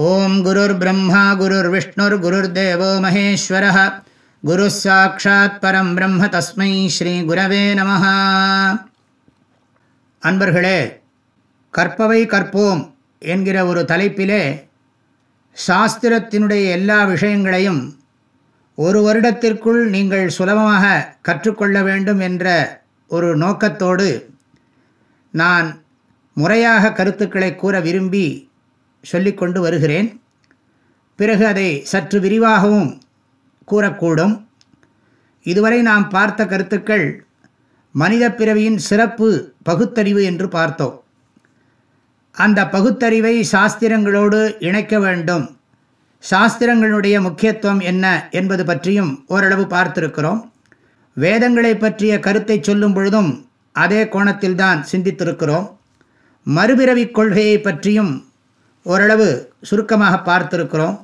ஓம் குருர் பிரம்மா குருர் விஷ்ணுர் குருர் தேவோ மகேஸ்வர. குரு சாட்சாத் பரம் பிரம்ம தஸ்மை ஸ்ரீ குரவே நம அன்பர்களே கற்பவை கற்போம் என்கிற ஒரு தலைப்பிலே சாஸ்திரத்தினுடைய எல்லா விஷயங்களையும் ஒரு வருடத்திற்குள் நீங்கள் சுலபமாக கற்றுக்கொள்ள வேண்டும் என்ற ஒரு நோக்கத்தோடு நான் முறையாக கருத்துக்களை கூற விரும்பி சொல்லிக்கொண்டு வருகிறேன். பிறகு அதை சற்று விரிவாகவும் கூறக்கூடும். இதுவரை நாம் பார்த்த கருத்துக்கள் மனித பிறவியின் சிறப்பு பகுத்தறிவு என்று பார்த்தோம். அந்த பகுத்தறிவை சாஸ்திரங்களோடு இணைக்க வேண்டும். சாஸ்திரங்களுடைய முக்கியத்துவம் என்ன என்பது பற்றியும் ஓரளவு பார்த்திருக்கிறோம். வேதங்களை பற்றிய கருத்தை சொல்லும் பொழுதும் அதே கோணத்தில்தான் சிந்தித்திருக்கிறோம். மறுபிறவி கொள்கையை பற்றியும் ஓரளவு சுருக்கமாக பார்த்திருக்கிறோம்.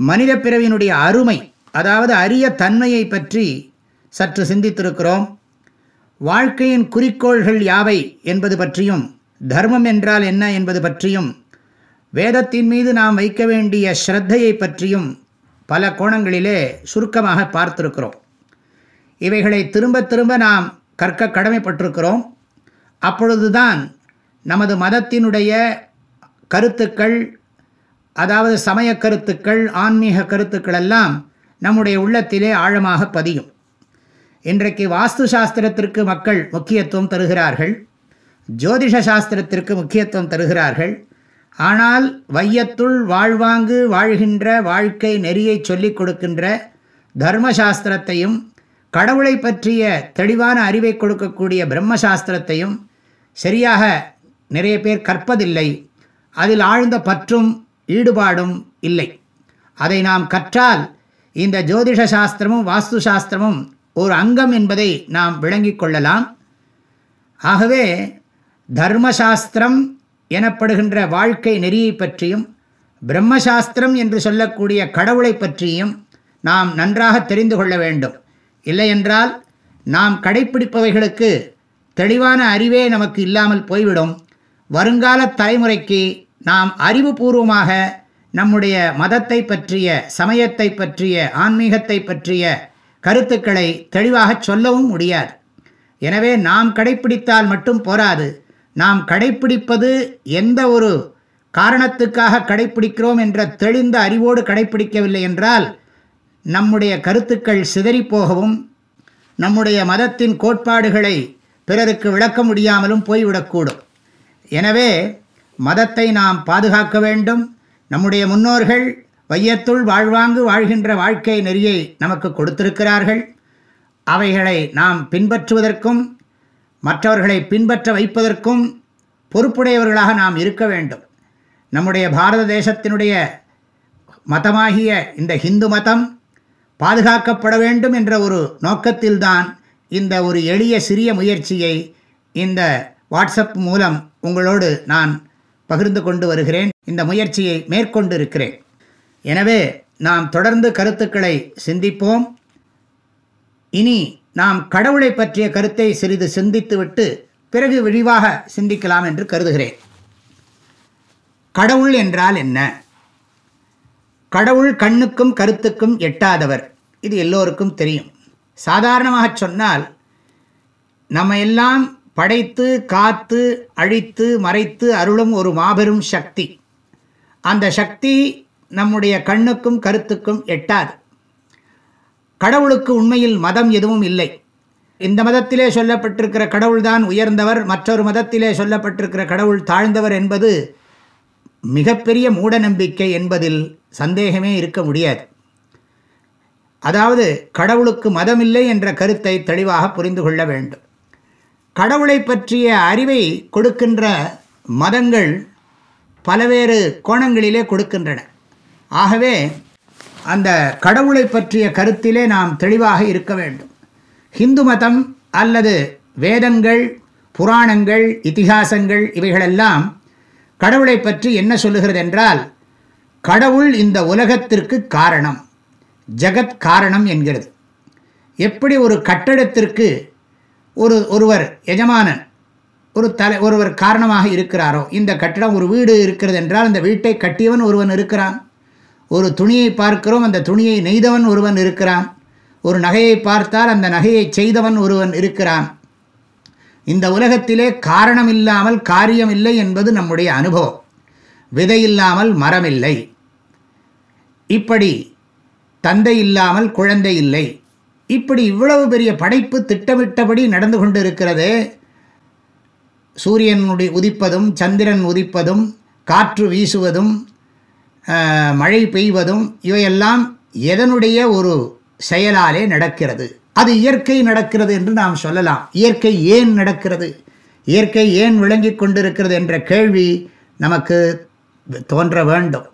மனித பிறவியினுடைய அருமை அதாவது அரிய தன்மையை பற்றி சற்று சிந்தித்திருக்கிறோம். வாழ்க்கையின் குறிக்கோள்கள் யாவை என்பது பற்றியும் தர்மம் என்றால் என்ன என்பது பற்றியும் வேதத்தின் மீது நாம் வைக்க வேண்டிய ஸ்ரத்தையை பற்றியும் பல கோணங்களிலே சுருக்கமாக பார்த்திருக்கிறோம். இவைகளை திரும்ப திரும்ப நாம் கற்க கடமைப்பட்டிருக்கிறோம். அப்பொழுதுதான் நமது மதத்தினுடைய கருத்துக்கள் அதாவது சமய கருத்துக்கள் ஆன்மீக கருத்துக்கள் எல்லாம் நம்முடைய உள்ளத்திலே ஆழமாக பதியும். இன்றைக்கு வாஸ்து சாஸ்திரத்திற்கு மக்கள் முக்கியத்துவம் தருகிறார்கள். ஜோதிஷ சாஸ்திரத்திற்கு முக்கியத்துவம் தருகிறார்கள். ஆனால் வையத்துள் வாழ்வாங்கு வாழ்கின்ற வாழ்க்கை நெறியை சொல்லிக் கொடுக்கின்ற தர்மசாஸ்திரத்தையும் கடவுளை பற்றிய தெளிவான அறிவை கொடுக்கக்கூடிய பிரம்மசாஸ்திரத்தையும் சரியாக நிறைய பேர் கற்பதில்லை. அதில் ஆழ்ந்த பற்றும் ஈடுபாடும் இல்லை. அதை நாம் கற்றால் இந்த ஜோதிஷ சாஸ்திரமும் வாஸ்து சாஸ்திரமும் ஒரு அங்கம் என்பதை நாம் விளங்கிக் கொள்ளலாம். ஆகவே தர்மசாஸ்திரம் எனப்படுகின்ற வாழ்க்கை நெறியை பற்றியும் பிரம்மசாஸ்திரம் என்று சொல்லக்கூடிய கடவுளை பற்றியும் நாம் நன்றாக தெரிந்து கொள்ள வேண்டும். இல்லையென்றால் நாம் கடைப்பிடிப்பவைகளுக்கு தெளிவான அறிவே நமக்கு இல்லாமல் போய்விடும். வருங்கால தலைமுறைக்கு நாம் அறிவுபூர்வமாக நம்முடைய மதத்தை பற்றிய சமயத்தை பற்றிய ஆன்மீகத்தை பற்றிய கருத்துக்களை தெளிவாக சொல்லவும் முடியாது. எனவே நாம் கடைப்பிடித்தால் மட்டும் போராது. நாம் கடைப்பிடிப்பது எந்த ஒரு காரணத்துக்காக கடைப்பிடிக்கிறோம் என்ற தெளிந்த அறிவோடு கடைப்பிடிக்கவில்லை என்றால் நம்முடைய கருத்துக்கள் சிதறிப்போகவும் நம்முடைய மதத்தின் கோட்பாடுகளை பிறருக்கு விளக்க முடியாமலும் போய்விடக்கூடும். எனவே மதத்தை நாம் பாதுகாக்க வேண்டும். நம்முடைய முன்னோர்கள் வையத்துள் வாழ்வாங்கு வாழ்கின்ற வாழ்க்கை நெறியை நமக்கு கொடுத்திருக்கிறார்கள். அவைகளை நாம் பின்பற்றுவதற்கும் மற்றவர்களை பின்பற்ற வைப்பதற்கும் பொறுப்புடையவர்களாக நாம் இருக்க வேண்டும். நம்முடைய பாரத தேசத்தினுடைய மதமாகிய இந்த ஹிந்து மதம் பாதுகாக்கப்பட வேண்டும் என்ற ஒரு நோக்கத்தில்தான் இந்த ஒரு எளிய சிறிய முயற்சியை இந்த வாட்ஸ்அப் மூலம் உங்களோடு நான் பகிர்ந்து கொண்டு வருகிறேன். இந்த முயற்சியை மேற்கொண்டு இருக்கிறேன் எனவே நாம் தொடர்ந்து கருத்துக்களை சிந்திப்போம். இனி நாம் கடவுளை பற்றிய கருத்தை சிறிது சிந்தித்துவிட்டு பிறகு விரிவாக சிந்திக்கலாம் என்று கருதுகிறேன். கடவுள் என்றால் என்ன? கடவுள் கண்ணுக்கும் கருத்துக்கும் எட்டாதவர். இது எல்லோருக்கும் தெரியும். சாதாரணமாக சொன்னால் நம்ம எல்லாம் படைத்து காத்து அழித்து மறைத்து அருளும் ஒரு மாபெரும் சக்தி. அந்த சக்தி நம்முடைய கண்ணுக்கும் கருத்துக்கும் எட்டாது. கடவுளுக்கு உண்மையில் மதம் எதுவும் இல்லை. இந்த மதத்திலே சொல்லப்பட்டிருக்கிற கடவுள்தான் உயர்ந்தவர் மற்றொரு மதத்திலே சொல்லப்பட்டிருக்கிற கடவுள் தாழ்ந்தவர் என்பது மிகப்பெரிய மூட நம்பிக்கை என்பதில் சந்தேகமே இருக்க முடியாது. அதாவது கடவுளுக்கு மதமில்லை என்ற கருத்தை தெளிவாக புரிந்து கொள்ள வேண்டும். கடவுளை பற்றிய அறிவை கொடுக்கின்ற மதங்கள் பலவேறு கோணங்களிலே கொடுக்கின்றன. ஆகவே அந்த கடவுளை பற்றிய கருத்திலே நாம் தெளிவாக இருக்க வேண்டும். ஹிந்து மதம் அல்லது வேதங்கள் புராணங்கள் இத்திகாசங்கள் இவைகளெல்லாம் கடவுளை பற்றி என்ன சொல்லுகிறது என்றால் கடவுள் இந்த உலகத்திற்கு காரணம் ஜகத் காரணம் என்கிறது. எப்படி ஒரு கட்டடத்திற்கு ஒரு ஒருவர் எஜமானன் ஒரு தலை ஒருவர் காரணமாக இருக்கிறாரோ இந்த கட்டிடம் ஒரு வீடு இருக்கிறது என்றால் அந்த வீட்டை கட்டியவன் ஒருவன் இருக்கிறான். ஒரு துணியை பார்க்கிறோம் அந்த துணியை நெய்தவன் ஒருவன் இருக்கிறான். ஒரு நகையை பார்த்தால் அந்த நகையை செய்தவன் ஒருவன் இருக்கிறான். இந்த உலகத்திலே காரணம் இல்லாமல் காரியம் இல்லை என்பது நம்முடைய அனுபவம். விதை இல்லாமல் மரம் இல்லை இப்படி தந்தை இல்லாமல் குழந்தை இல்லை. இப்படி இவ்வளவு பெரிய படைப்பு திட்டமிட்டபடி நடந்து கொண்டு இருக்கிறதே சூரியனுடைய உதிப்பதும் சந்திரன் உதிப்பதும் காற்று வீசுவதும் மழை பெய்வதும் இவையெல்லாம் எதனுடைய ஒரு செயலாலே நடக்கிறது? அது இயற்கை நடக்கிறது என்று நாம் சொல்லலாம். இயற்கை ஏன் நடக்கிறது? இயற்கை ஏன் விளங்கி கொண்டிருக்கிறது என்ற கேள்வி நமக்கு தோன்ற வேண்டும்.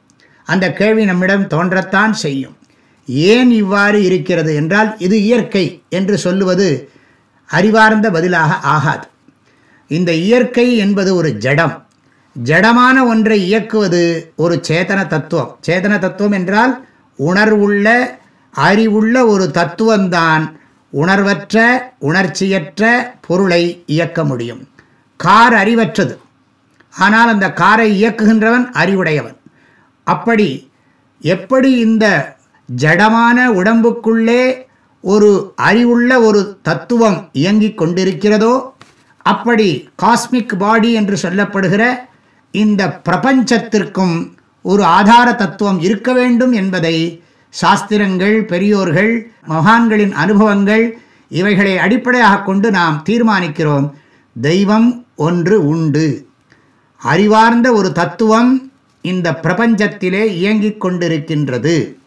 அந்த கேள்வி நம்மிடம் தோன்றத்தான் செய்யும். ஏன் இவ்வாறு இருக்கிறது என்றால் இது இயற்கை என்று சொல்லுவது அறிவார்ந்த பதிலாக ஆகாது. இந்த இயற்கை என்பது ஒரு ஜடம். ஜடமான ஒன்றை இயக்குவது ஒரு சேதன தத்துவம். சேதன தத்துவம் என்றால் உணர்வுள்ள அறிவுள்ள ஒரு தத்துவம்தான் உணர்வற்ற உணர்ச்சியற்ற பொருளை இயக்க முடியும். கார் அறிவற்றது. ஆனால் அந்த காரை இயக்குகின்றவன் அறிவுடையவன். அப்படி எப்படி இந்த ஜடமான உடம்புக்குள்ளே ஒரு அறிவுள்ள ஒரு தத்துவம் இயங்கிக் கொண்டிருக்கிறதோ அப்படி காஸ்மிக் பாடி என்று சொல்லப்படுகிற இந்த பிரபஞ்சத்திற்கும் ஒரு ஆதார தத்துவம் இருக்க வேண்டும் என்பதை சாஸ்திரங்கள் பெரியோர்கள் மகான்களின் அனுபவங்கள் இவைகளை அடிப்படையாக கொண்டு நாம் தீர்மானிக்கிறோம். தெய்வம் ஒன்று உண்டு. அறிவார்ந்த ஒரு தத்துவம் இந்த பிரபஞ்சத்திலே இயங்கிக் கொண்டிருக்கின்றது.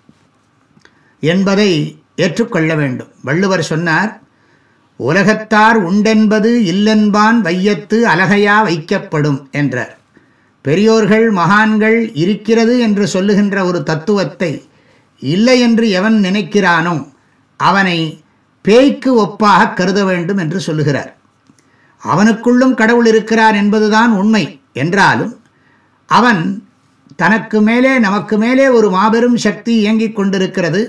என்பதை ஏற்றுக்கொள்ள வேண்டும். வள்ளுவர் சொன்னார் உலகத்தார் உண்டென்பது இல்லென்பான் வையத்து அலகையா வைக்கப்படும் என்றார். பெரியோர்கள் மகான்கள் இருக்கிறது என்று சொல்லுகின்ற ஒரு தத்துவத்தை இல்லை என்று எவன் நினைக்கிறானோ அவனை பேய்க்கு ஒப்பாக கருத வேண்டும் என்று சொல்லுகிறார். அவனுக்குள்ளும் கடவுள் இருக்கிறார் என்பதுதான் உண்மை என்றாலும் அவன் தனக்கு மேலே நமக்கு மேலே ஒரு மாபெரும் சக்தி இயங்கிக் கொண்டிருக்கிறது.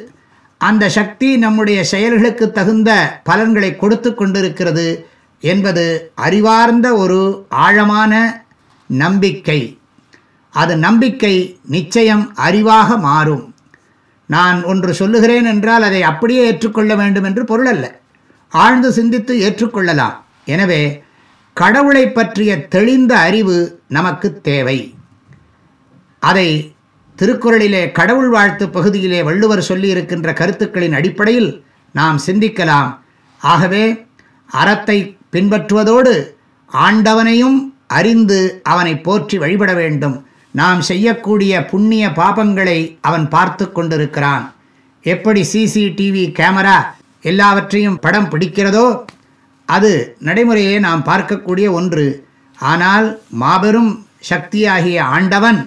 அந்த சக்தி நம்முடைய செயல்களுக்கு தகுந்த பலன்களை கொடுத்து கொண்டிருக்கிறது என்பது அறிவார்ந்த ஒரு ஆழமான நம்பிக்கை. அது நம்பிக்கை நிச்சயம் அறிவாக மாறும். நான் ஒன்று சொல்லுகிறேன் என்றால் அதை அப்படியே ஏற்றுக்கொள்ள வேண்டும் என்று பொருள் அல்ல. ஆழ்ந்து சிந்தித்து ஏற்றுக்கொள்ளலாம். எனவே கடவுளை பற்றிய தெளிந்த அறிவு நமக்கு தேவை. அதை திருக்குறளிலே கடவுள் வாழ்த்து பகுதியிலே வள்ளுவர் சொல்லியிருக்கின்ற கருத்துக்களின் அடிப்படையில் நாம் சிந்திக்கலாம். ஆகவே அறத்தை பின்பற்றுவதோடு ஆண்டவனையும் அறிந்து அவனை போற்றி வழிபட வேண்டும். நாம் செய்யக்கூடிய புண்ணிய பாபங்களை அவன் பார்த்து கொண்டிருக்கிறான். எப்படி சிசிடிவி கேமரா எல்லாவற்றையும் படம் பிடிக்கிறதோ அது நடைமுறையே நாம் பார்க்கக்கூடிய ஒன்று. ஆனால் மாபெரும் சக்தியாகிய ஆண்டவன்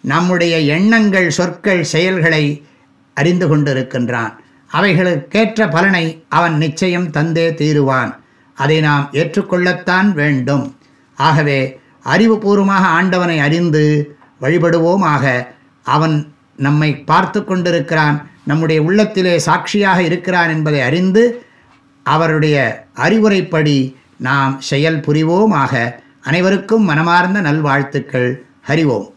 நம்முடைய எண்ணங்கள் சொற்கள் செயல்களை அறிந்து கொண்டிருக்கின்றான். அவைகளுக்கேற்ற பலனை அவன் நிச்சயம் தந்தே தீருவான். அதை நாம் ஏற்றுக்கொள்ளத்தான் வேண்டும். ஆகவே அறிவுபூர்வமாக ஆண்டவனை அறிந்து வழிபடுவோமாக அவன் நம்மை பார்த்து கொண்டிருக்கிறான். நம்முடைய உள்ளத்திலே சாட்சியாக இருக்கிறான் என்பதை அறிந்து அவருடைய அறிவுரைப்படி நாம் செயல் புரிவோமாக அனைவருக்கும் மனமார்ந்த நல்வாழ்த்துக்கள். ஹறிவோம்